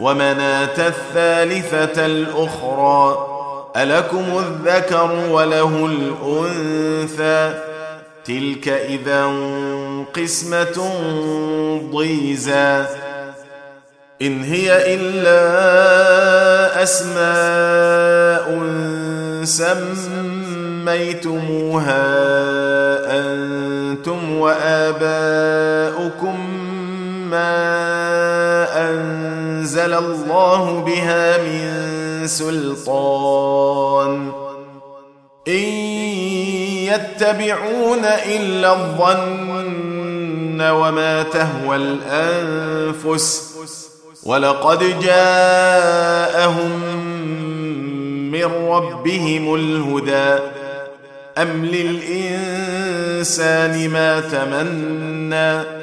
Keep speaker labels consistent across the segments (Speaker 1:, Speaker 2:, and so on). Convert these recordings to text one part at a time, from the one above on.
Speaker 1: ومناة الثالثة الأخرى ألكم الذكر وله الأنثى تلك إذا قسمة ضيزى إن هي إلا أسماء سميتموها أنتم وآباؤكم ما نزل الله بها من سلطان إن يتبعون إلا الظن وما تهوى الأنفس ولقد جاءهم من ربهم الهدى أم للإنسان ما تمنّى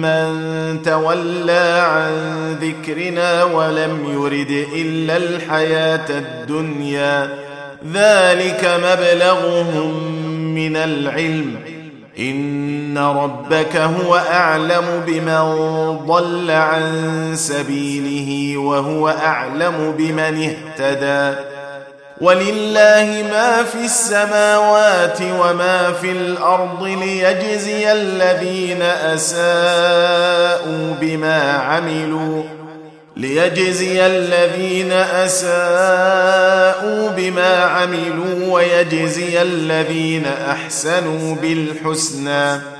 Speaker 1: من تولى عن ذكرنا ولم يرد الا الحياه الدنيا ذلك مبلغهم من العلم ان ربك هو اعلم بمن ضل عن سبيله وهو اعلم بمن اهتدى ولله ما في السماوات وما في الارض ليجزي الذين اساءوا بما عملوا ليجزي الذين اساءوا بما عملوا ويجزي الذين احسنوا بالحسنى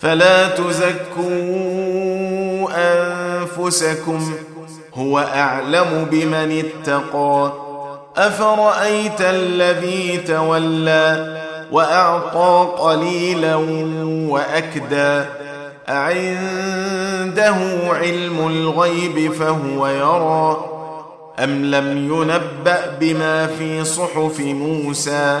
Speaker 1: فلا تزكوا انفسكم هو اعلم بمن اتقى افرايت الذي تولى واعطى قليلا واكدى اعنده علم الغيب فهو يرى ام لم ينبا بما في صحف موسى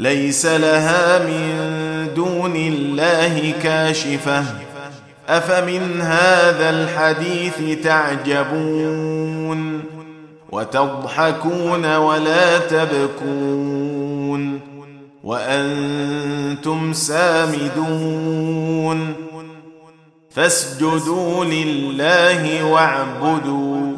Speaker 1: ليس لها من دون الله كاشفه افمن هذا الحديث تعجبون وتضحكون ولا تبكون وانتم سامدون فاسجدوا لله واعبدون